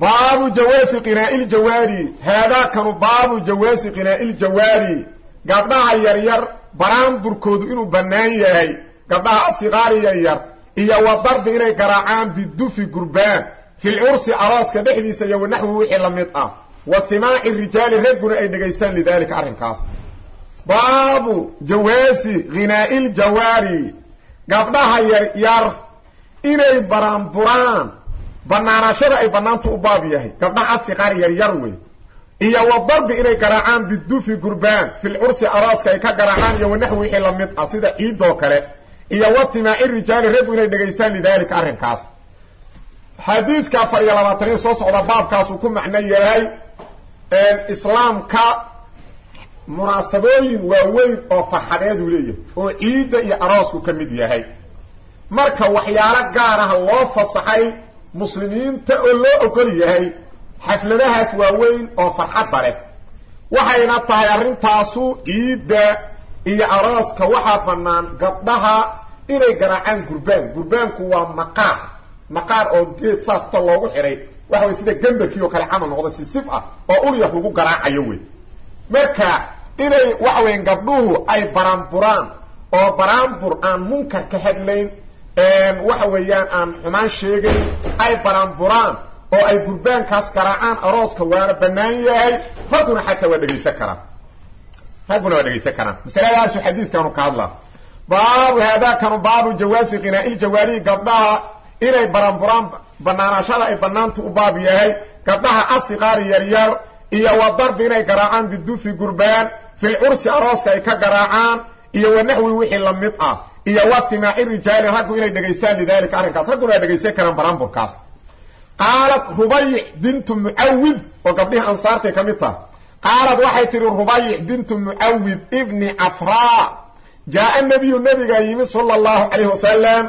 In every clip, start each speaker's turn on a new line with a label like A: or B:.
A: baabu jawaasi qinaa'i ljawaari haadaakanu baabu jawaasi qinaa'i ljawaari gabdhaha yaryar baraanburkoodu inuu bannaan yahay. Gabdhaha asiqaari yaryar iyo wa darbi inay garaacaan bidufi gurbaan. Fil cursi arooska dhexdiisa iyo wanaxwi wixii la mid ah. Wa istimaaci rijaali ragguna ay dhegaystaan lidaalika arrinkaas. Baabu jawaasi ghinaa'i ljawaari gabdhaha yaryar inay baraanburaan banaanaashada ay bannaantu u baab yahay. Gabdhaha asiqaar yaryar wey. Iyo wa darbi inay garaacaan bidufi gurbaan. Fil cursi arooska ay ka garaacaan iyo wanaxwi wixii la mid ah sida ciidoo kale. Iyo wastimaaci rijaali raggu inay dhegaystaan lidaalika arrinkaas. Xadiidka afar iyo labaataniyo soo socda baabkaasuu ku macno yahay islaamka munaasabooyin waaweyn oo farxadeeduu leeyahay oo ciidda iyo aroosku ka mid yahay. Marka waxyaalo gaar ah loo fasaxay muslimiinta oo loo ogol yahay xafladahaas waaweyn oo farxadda leh. Waxayna tahay arrintaasu ciidda iyo arooska waxaa bannaan gabdhaha inay garaacaan gurbaan. Gurbaanku waa maqaar maqaar oo geed saasta loogu xidhay waxa way sida gambarkii oo kale camal noqda si sif ah oo ulyah lagu garaacayo wey marka inay waxa weya gabdhuhu ay baraanburaan oo baraanbur aan munkar ka hadlayn waxa weeyaan aan xumaan sheegayn ay baraanburaan oo ay gurbaankaas garaacaan arooska waana bannaan yahay. Ragguna xataa waa dhegaysan karaan. Ragguna waa dhegaysan karaan. Masaladaasu xadiidkanu ka hadlaa baabu haadaakanu baabu jawaasi qinaa'i ljawaarihi gabdhaha inay baranburaan banaanaashada ay banaantu u baab yahay. Gabdhaha asiqaari yaryar iyo wa darbi inay garaacaan bidufi gurbaan fil cursi arooska ay ka garaacaan iyo wanaxwi wixii la ah iyo wastimaaci rijaali raggu inay dhegaystaan lidalika arrinkaas. Ragguna waa dhegaysan karaan baraanburkaas qaalat rubayic bintu mucawid oo gabdhihii ansaartay ka mid qaalat waxay tihi rubayic bintu mucawid ibni cafraa jaa nabiyu nabigaa yimid sala allahu calayhi wasalam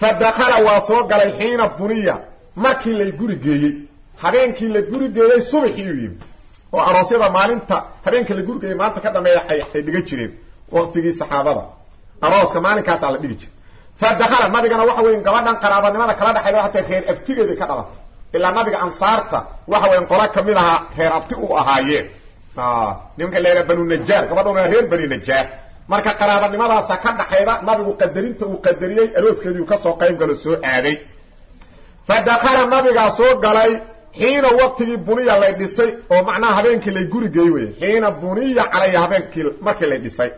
A: fadakala waa soo galay xiina buniya. Markii lay guri geeyey habeenkii la guri geeyey subaxii uu yimid oo aroosyada maalinta habeenkii la guri geeyey maanta ka dhameeya ay dhiga jireen waqtigii saxaabada arooska maalinkaasaa la dhigi jiray fadakala nabigana waxa weya gabadhan qaraabanimada kala dhexayda hataa reer abtigeedii ka dhalatay. Ilaa nabiga ansaarta waxa weya qola ka mid ahaa reer abti u ahaayeen nimanka la yidhaha banu najaar gabadhan waa reer bani najaar marka qaraabanimadaasa ka dhaxayda nabigu qadarinta uu qadariyey arooskeediiu ka soo qayb galo soo aaday. Fa dakala nabigaa soo galay xiina waqtigii buniya lay dhisay oo macnaha habeenkii lay guri geey xiina buniya calaya habeenkii markii lay dhisay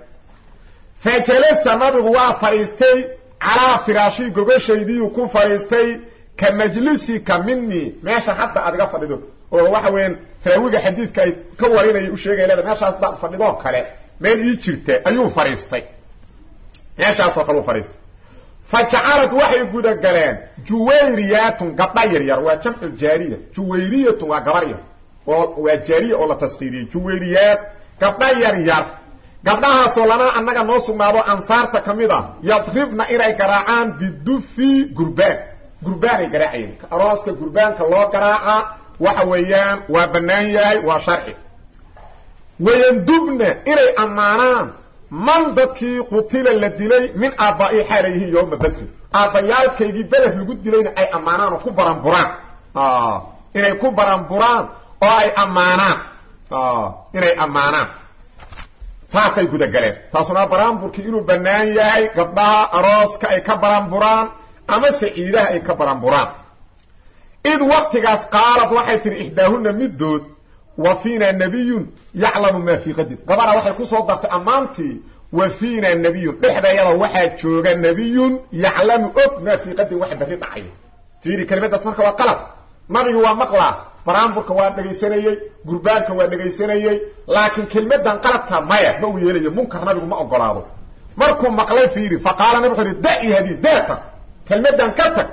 A: fa jalasa nabigu waa fadhiistay calaa firaashii gogashaydiiu ku fadhiistay ka majlisika minii meesha hadda aad iga fadhido oo waxa weeyaan raawiga xadiidka ay ka warinaya u sheegay leeda meeshaas daad fadhidoo kale meel ii jirta ayuu fadhiistay meeshaasoo kale u fadhiistay fa jacalad waxay gudagaleen juwayriyaatun gabdha yaryar waa jamcu jaariya juwayriyatun waa gabar yar oo waa jaariya oo la taskiiriyey juwayriyaat gabdha yaryar gabdhahaasoo lana annaga noo sugnaado ansaarta ka mid ah yadribna inay garaacaan bidufi gurbaan. Gurbaanay garaacayeen. Arooska gurbaanka loo garaaca waxa weeyaan waa bannaan yahay waa sharci. Wayandubna inay ammaanaan man dadkii qutila la dilay min aabbaai xaalayhi yowma badri aabbayaalkaygii beder lagu dilayna ay ammaanaan oo ku baranburaan. Inay ku baranburaan oo ay ammaanaan. Inay ammaanaan saasay gudagaleen taasuna baraanburkii inuu bannaan yahay gabdhaha arooska ay ka baranburaan ama saciidaha ay ka baranburaan id waktigaas qaalad waxay tihi ixdaahuna middood wa fiina nabiyun yaclamu maa fii qadin gabadha waxay ku soo dartay ammaantii wa fiina nabiyun. Dhexdeeyada waxaa jooga nabiyun yaclamu og maa fii qadin waxa berri dhacayo fiiri kelimadaas marka waa qalad. Nabigu waa maqlaa baraanburka waa dhegaysanayey gurbaanka waa dhegaysanayey laakiin kelmadan qaladka maya ma uu yeelayo munkar nabigu ma ogolaado. Markuu maqlay fiiri fa qaala nabig wuxu uhi da'i hadi deeta kelmadan ka tag.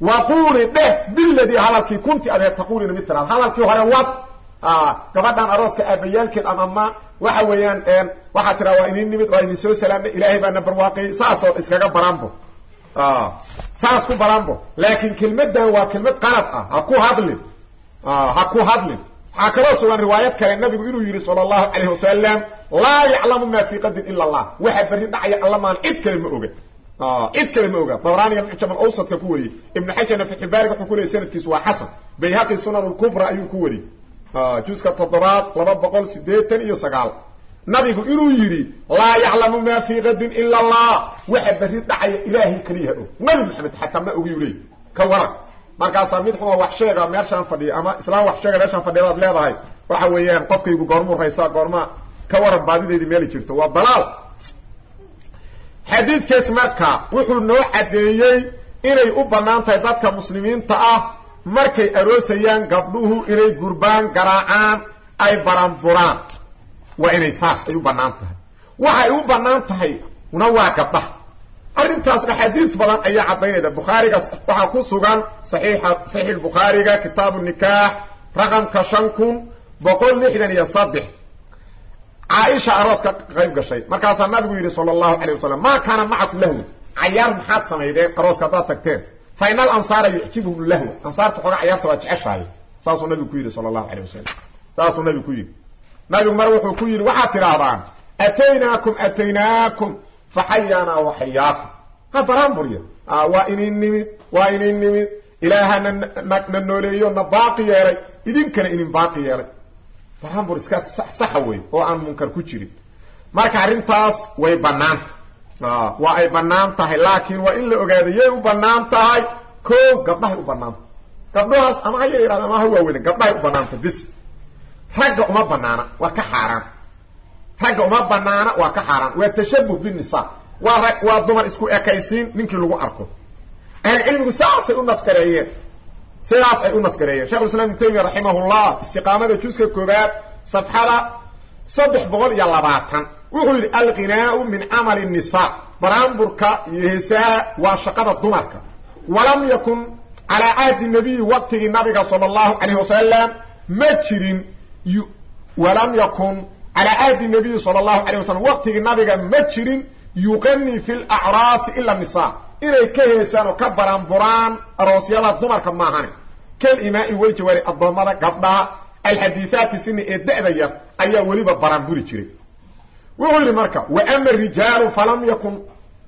A: Waquuli dheh biladii hadalkii kunti adeed taquulina mid tiraad. Hadalkii hore wad gabadhan arooska aabayaalkeed ama ma waxa weeyaan waxaa tiraa waa idin nimid waa idin soo salaamnay ilaahay baana barwaaqiyey saasoo iskaga baraanbo saas ku baraanbo laakiin kelmadan waa kelmad qalad ah ha ku hadlin ha ku hadlin. Waxaa kaloo sugan riwaayad kale nabigu inuu yihi sala allahu calayhi wasalam laa yaclamu maa fii qadin ila allah. Waxa berri dhacaya alla maan cid kale ma oga. Cid kale ma oga. Dabraaniga mucjam alawsadka ku wariyey ibnu xajarna fatxulbaariga wuxuu ku leeyay sanadkiisu waa xasan. Bayhaqi sunan lkubra ayuu ku wariyey juska toddobaad laba boqol sideetan iyo sagaal. Nabigu inuu yidhi laa yaclamu maa fii kadin ila allah. Waxa berri dhacaya ilaahay keliyaha og nabi maxamed xataa ma ogiyu leey ka waran markaasaa mid xuma wax sheega meeshaan fadhiya ama islaam wax sheega meeshaan fadhiyadaad leedahay. Waxa weeyaan qofkaygu goormuu raysaa goorma ka waran baadideydii meeli jirto. Waa dalaal xadiidkaas marka wuxuu noo caddeeyey inay u bannaan tahay dadka muslimiinta ah markay aroosayaan gabdhuhu inay gurbaan garaacaan ay baranburaan waa inay saas ay u bannaan tahay. Waxay u bannaan tahay na waa gabdhaha arrintaasna xadiis badan ayaa caddaynayda bukhaariga waxaa ku sugan saxiixa saxiix bukhaariga kitaabu nikaax raqamka shan kun boqol lixdan iyo saddex. Caaisha aroos ka qayb gashay. Markaasaa nabigu yidhi sala allahu calayh wasalam maa kaana macakum lahwi? Cayaar maxaad samaydeen arooska haddaad tagteen. Fa ina alansaara yucjibuhum lahwa ansaarta cayaarta waa jeceshahay. Saasuu nabigu ku yidhi sala allahu calayh wasalam saasuu nabigu ku yidhi. Nabigu mar wuxuu ku yidhi waxaad tidhaahdaan ataynaakum ataynaakum faxayaanaa waxayaakum ha baraanburya waa inin nimid waa inin nimid. Ilaaha na nooleeyo na baaqi yeelay. Idinkana inin baaqi yeelay. Baraanbur iska saxa wey oo aan munkar ku jirin. Marka arrintaas way banaanta waa ay bannaan tahay laakiin waa in la ogaado yay u bannaan tahay. Ko gabdhahay u bannaanta gabdhahaas ama ha yar yihahdo ama ha waaweyn gabdhahay u bannaanta bis. Ragga uma banaana waa ka xaaraan. Ragga uma banaana waa ka xaaraan. Waa tashabuh binisa waa waa dumar isku ekaysiin ninkii lagu arko. Ahlcilmigu saasay u naskareeyeen sidaas ay u naskareeyeen shekhulislam ibn taymiya raximahullah istiqaamada juska koobaad safxada saddex boqol iyo labaatan. Wuxuu yidhi alghinaau min camali nisa baraanburka iyo heesaha waa shaqada dumarka. Walam yakun calaa cahdi nabiyi waqtigii nabiga sala allahu calayh wasalam ma jirin walam yakun calaa cahdi nabiyi sala allahu calayh wasalam waqtigii nabiga ma jirin yuqanii fi lacraasi ila nisa inay ka heesaan oo ka baranburaan aroosyada dumarka maahane kalimaai waljawaari addoommada gabdhaha alxadiihaati sini ee da-da yar ayaa weliba baranburi jiray. Wuxuu yidhi marka wa ama rijaalu falam yakun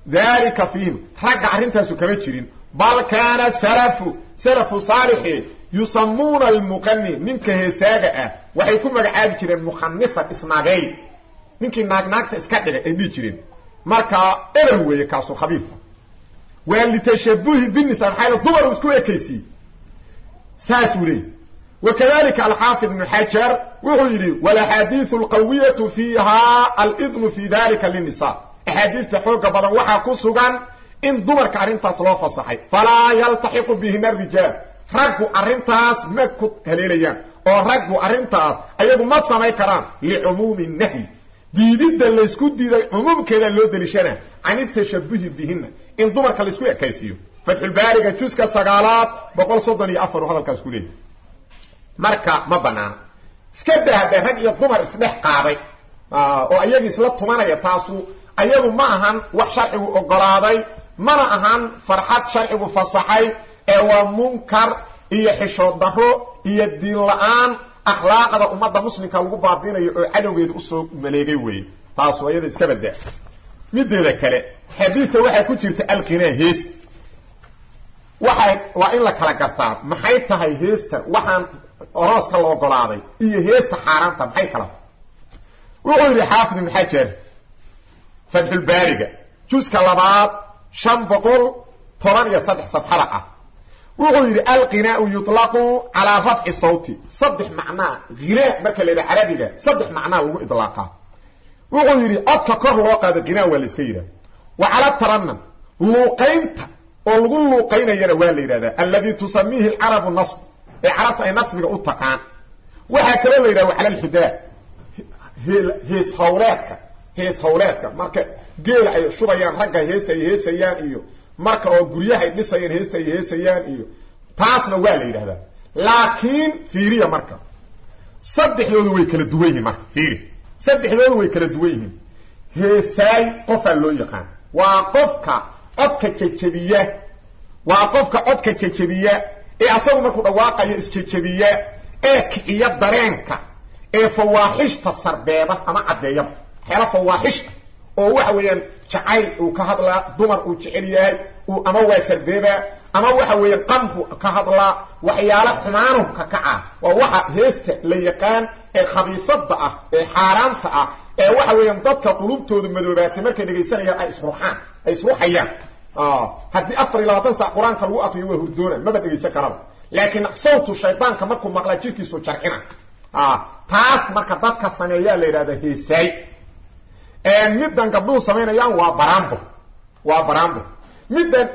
A: dalika fiihim. Ragga arrintaasu kama jirin. Bal kaana salafu salafu saalixi yusamuuna almuqani ninka heesaaga ah. Waxay ku magacaabi jireen mukhanifan isnaagey ninkii naagnaagta iska dhigay ay dhihi jireen marka eber weeye kaasu khabiifa waa litashabuhi binisa maxaa dumar isku ekaysiiye saasuu leeyay wakadalika alxaafid ibnu xajar wuxuu yidhi walaxaadiiu alqawiyatu fiiha alidnu fi dalika linisa axaadiista xooga badan waxaa ku sugan in dumarka arrintaas loo fasaxay. Falaa yaltaxiqu bihina rijaal raggu arrintaas ma ku haleelayaan oo raggu arrintaas ayagu ma samayn karaan licumuumi nahyi diididda laysku diiday cumuumkeeda loo deliishana can itashabuhi bihina in dumarka laysku ekaysiiyo. Fatxulbaariga juska sagaalaad boqol soddon iyo afar uu hadalkaas ku leeyahy marka ma banaana iska dahda rag iyo dumar isdhex qaaday oo ayagii isla tumanaya taasu ayagu ma ahan wax sharcigu ogolaaday mana ahan farxad sharcigu fasaxay ee waa munkar iyo xishood daro iyo diin la'aan akhlaaqda ummadda muslimka lagu baabinayo oo cadowgeeda u soo maleegay weeye taasu ayada iska badaa mideeda kale xadiidka waxaa ku jirta alqinaa hees. Waxay waa in la kala gartaa maxay tahay heesta? Waxaan orooska la ogolaaday iyo heesta xaaraanta maxay kala? Wuxuu yidhi xaafid ibn xajar fatxulbaariga juska labaad shan boqol toban iyo saddex safxada ah wuxuu yidhi alqinaau yuطlaqu calaa rafci sawti. Saddex macnaa hinaa marka la yidhaha carabiga saddex macnaa lagu idlaaqaa wuxuu yidhi codka kor loo qaado qinaa waa la iska yidhaha. Wa cala taranam luuqaynta oo lagu luuqaynayana waa la yidhahdaa alladii tusamiihi alcarabu nasb ee carabta ay nasbiga u taqaan. Waxaa kaloo la yidhaha wa cala alxidaa hees hawleedka hees hawleedka. Marka geela ay shubayaan ragga heesta ay heesayaan iyo marka oo guryaha ay dhisayaan heesta ay heesayaan iyo taasna waa la yidhahdaa laakiin fiiriya marka saddexdoodu way kala duwan yihiin marka fiiri. Saddexdoodu way kala duwan yihiin. Heesaay qofaa loo yaqaan. Waa qofka codka jejebiya waa qofka codka jejebiya ee asagu markuu dhawaaqayo isjejebiya ee kiciya dareenka ee fawaaxishta sarbeeba ama caddeeyaba. Waxyaala fawaaxishta oo waxa weeyaan jacayl uu ka hadlaa dumar uu jecel yahay uu ama waa sarbeebaa ama waxa weeyaan qamku ka hadlaa waxyaalo xumaanu ka kaca. Waa waxa heesta la yaqaan ee khabiifada ah ee xaaraanta ah ee waxa weeyaan dadka qulubtooda madoobaatay markay dhegaysanayaan ay isruxaan ay isruxayaan haddii afar iyo labaatan sac qur'aanka lagu akriyo waa hurdoona maba dhegaysan karaba. Laakiin sawtu shaydaanka markuu maqlaa jirkiisu jarcina. Taas marka dadka sameeyaa la yidhahda heesaay middan gabdhuhu samaynayaan waa barambo. Waa barambo. Middan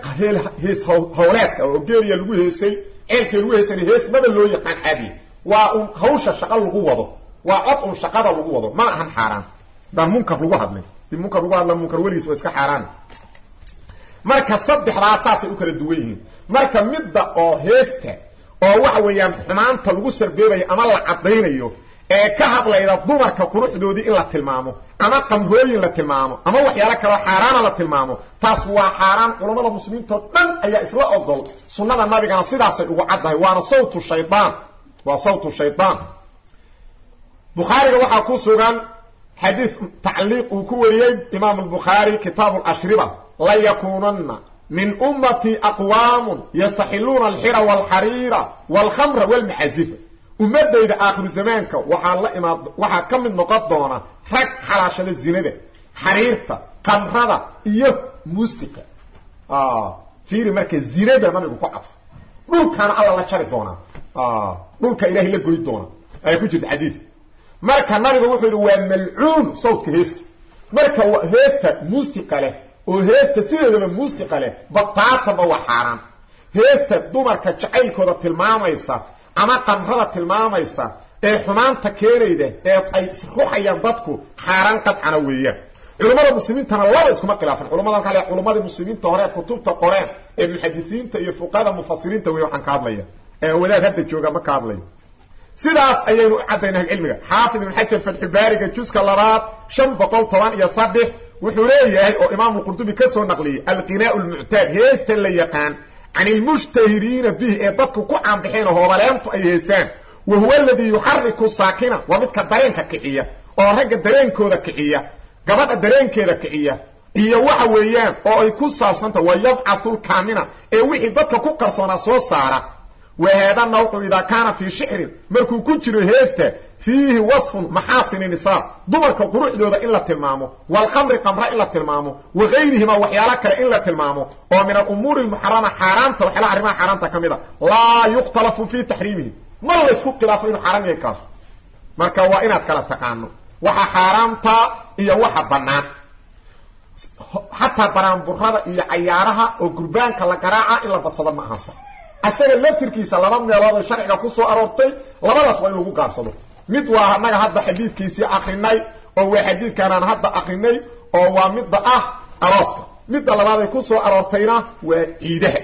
A: hees hawleedka oo geeliya lagu heesay ceelkii lagu heesana hees maba loo yaqaan caadiya waa un hawsha shaqa lagu wado. Waa cod un shaqada lagu wado. Mana ahan xaaraan. Baan munkar lagu hadlay. Di munkar lagu hadla munkar weligiis waa iska xaaraan. Marka saddexdaa saasay u kala duwan yihiin. Marka midda oo heesta oo waxa weeyaan xumaanta lagu sarbeebayo ama la caddaynayo ee ka hadlayda dumarka quruxdoodii in la tilmaamo ama qamrooyin la tilmaamo ama waxyaalo kaloo xaaraana la tilmaamo taas waa xaaraan culammada muslimiintao dhan ayaa isla ogol sunnada nabigana sidaasay ugu caddahay. Waana sawtu shaydaan waa sawtu shaydaan bukhaariga waxaa ku sugan xadiis tacliiq uu ku wariyey imaam albukhaari kitaabu lashriba la yakuunanna min ummatii aqwaamun yastaxiluuna alxira walxariira walkhamra walmacazifa ummadayda aakhiru zamaanka waxaa la imaad waxaa ka mid noqon doona rag xalaashada zinada xariirta kamrada iyo muusiqa fiiri marka zinada nabigu ku cadfo. Dhulkaana alla la jari doonaa dhulka ilaahay la goy doona. Ayaa ku jirta xadiidka. Marka nabigu wuxuu yidhi waa malcuun sawdka heesta. Marka heesta muusiqa leh oo heesta sideedaba muusiqa leh bataatanba waa xaaraan. Heesta dumarka jacaylkooda tilmaamaysa ama qamrada tilmaamaysa ee xumaanta keenayda ee ay ruxayaan dadku xaaraan qadcana weeyaan. Culummada muslimiintana laba iskuma khilaafan culamada kale culamadii muslimiinta hore kutubta qoreen ee muxadisiinta iyo fuqada mufasiriinta wey waxaan ka hadlaya ee wadaad hadda jooga ma ka hadlayo. Sidaas ayaynu u caddaynaa cilmiga. Xaafid ibn xajar fatxubaariga juska labaad shan boqol toban iyo saddex wuxuu leeyahay oo imaamu qurdubi ka soo naqliyey alqinaa lmuctaad heesta la yaqaan can ilmushtahiriina bihi ee dadku ku caanbixeen oo hoobaleento ay heesaan wa huwa aladii yuxariku saakina waa midka dareenka kiciya oo ragga dareenkooda kiciya gabadha dareenkeeda kiciya iyo waxa weeyaan oo ay ku saabsanta wa yabcathu lkaamina ee wixii dadka ku qarsoonaa soo saara wa haada nawcu idaa kaana fii shicrin markuu ku jiro heesta fiihi wasfun maxaasini nisaa dumarka quruxdooda in la tilmaamo waalkhamri qamra in la tilmaamo wa gayrihima waxyaalo kale in la tilmaamo oo min alumuuri almuxarama xaaraanta waxyaalaha arrimaha xaaraanta ka mid a laa yukhtalafu fii taxriimihi ma laysku khilaafo inuu xaaraam yahay kaasu. Marka waa inaad kala taqaano waxa xaaraamta iyo waxa bannaan. Xataa baraanburada iyo cayaaraha oo gurbaanka la garaaca in la badsado ma ahansa asaga laftirkiisa laba meelood oo sharciga ku soo aroortay labadaas waa in lagu gaabsado. Mid waa annaga hadda xadiidkiisii akrinay oo waa xadiidkaanaan hadda akrinay oo waa midda ah arooska. Midda labaad ay ku soo aroortayna waa ciidaha.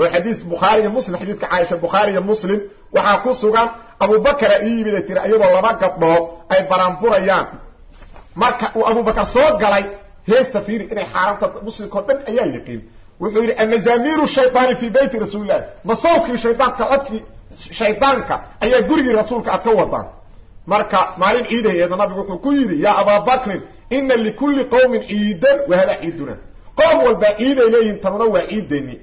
A: Oo xadiis bukhaari iyo muslim xadiidka caaisha bukhaari iyo muslim. Waxaa ku sugan abubakara ii yimid ay tiri iyadoo laba gabdhood ay baraanburayaan marka uu abubakar soo galay heesta fiiri inay xaaraamta muslimka o dhan ayaa yaqiin wuxuu yidhi amazamiiru shaydaani fii beyti rasuulillahi ma sawdkii shaydaanka codkii shaydaanka ayaa gurigii rasuulka aad ka wadaan. Marka maalin ciidaheeda nabigu wuxuu ku yidhi yaa abaa bakrin ina likulli qowmin ciidan wa hada ciiduna. Qoom walbaa ciiday leeyihiin tanuna waa ciideeni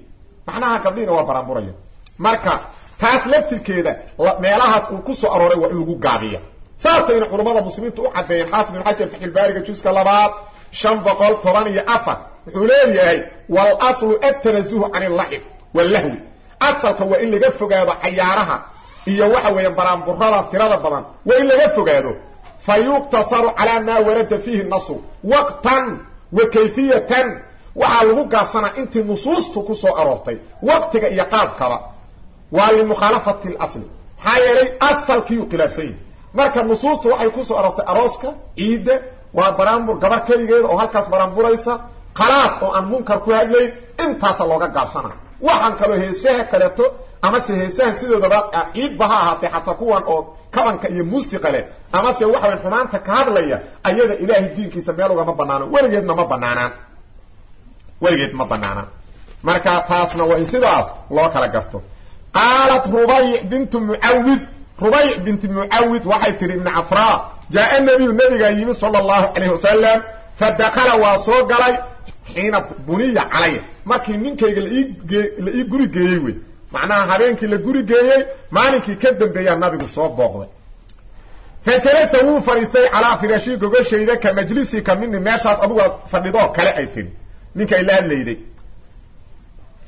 A: macnaha gabdhiina waa baraanburaya marka taas laftirkeeda meelahaas uu ku soo arooray waa in lagu gaabiya saasayna culammada muslimiinta u caddeeyeen xaafid ibn xajar faxilbaariga juska labaad shan boqol toban iyo afar wuxuu leeyahay walaslu atanazuhu can illacib wallahwi asalka waa in laga fogaado cayaaraha iyo waxa weeyaan baraanburadaas tirada badan waa in laga fogaado. Fa yuqtasaru calaa maa warada fiihi nasru waqtan wa kayfiyatan. Waxaa lagu gaabsanaa intii nusuustu ku soo aroortay waqtiga iyo qaabkaba. Waa limukhaalafati lasli maxaa yeelay asalkiiyuu khilaafsan yahi marka nusuustu waxay ku aroortay arooska ciidda waa baraanbur gabar keligeeda oo halkaas baraanburaysa khalaas oo aan munkar ku hadlayn intaasa looga gaabsana waxaan kaloo heesaha kaleeto amase heesahan sidoodaba ciidba ha ahaatee xataa kuwan oo kabanka iyo muusiqa leh amase waxawan xumaanta ka hadlaya ayada ilaahay diinkiisa meel ugama banaano weligeedna ma banaanaan weligeed ma banaanaan marka taasna waa in sidaas loo kala garto. Qaalat rubayc bintu mucawid. Rubayc binti mucawid waxay tihi ibni cafraa jaa nabiyu nabigaa yimi sala allahu calayh wasalam fa dakala waa soo galay xiina buniya calaya markii ninkayga la ii guri geeyey wey macnaha habeenkii la guri geeyey maalinkii ka dambeeyaa nabigu soo booqday fa jalasa wuu fadhiistay calaa firaashi gogoshayda ka majlisika mini meeshaas aduga fadhidoo kale ay tidhi ninka la hadlayday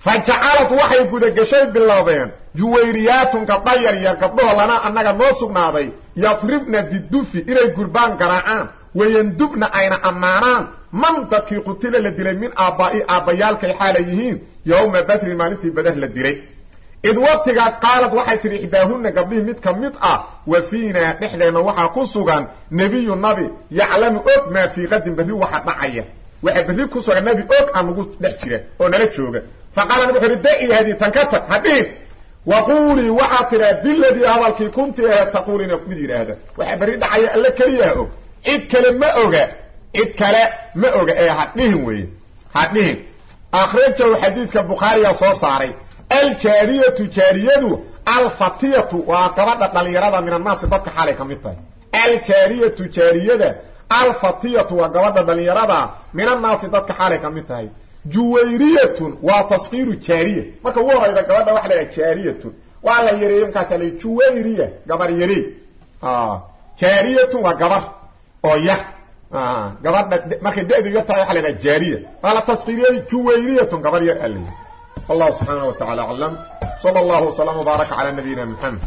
A: fa jacalad waxay gudagashay bilowdeen juwayriyaatun gabdha yar yar gabdhahoo lana annaga noo sugnaaday. Yadribna bidufi inay gurbaan garaacaan. Wayandubna ayna ammaanaan. Man dadkii qutila la dilay min aabbaa'i aabbayaalkay xaalay yihiin yowma badrin maalintii badar la dilay. Id waqtigaas qaalad waxay tidhi ixdaahunna gabdhihii mid ka mid ah wa fiinaa dhexdeenna waxaa ku sugan nebiyu nabi yaclamu og maa fii qadin berri waxa dhacaya waxa berri ku sugan nebi og aan nagu dhex jira oo nala jooga. Fa qaala nabi wuxu uhi daci haddii tan ka tag ha dhihin wa quulii waxaad tidhaa biladii hadalkii kunti aheed taquulina mid yidhaahda. Waxa berri dhacaya alle keliyaha og. Cid kale ma oga cid kale ma oga ee ha dhihin weeye ha dhihin akhrajahu xadiidka bukhaariyaa soo saaray aljaariyatu jaariyadu alfatiyatu waa gabadha dhalinyarada min annaasi dadka xaalay ka mid tahay. Aljaariyatu jaariyada alfatiyatu waa gabadha dhalinyarada min annaasi dadka xaalay ka mid tahay. Juwayriyatun waa taskiiru jaariya. Marka ugu horayda gabadha waxa laha jaariyatun. Waa la yareeye markaasa la juwayriya gabar yarey ah, jaariyatun waa gabar oo yar. Ah, gabadha markay da-du yartahay waxa jaariya. Waa la juwayriyatun gabar yar aa layihi wa tacala aclam sala allahu wasalama wbaaraka calaa nabiyina muxamed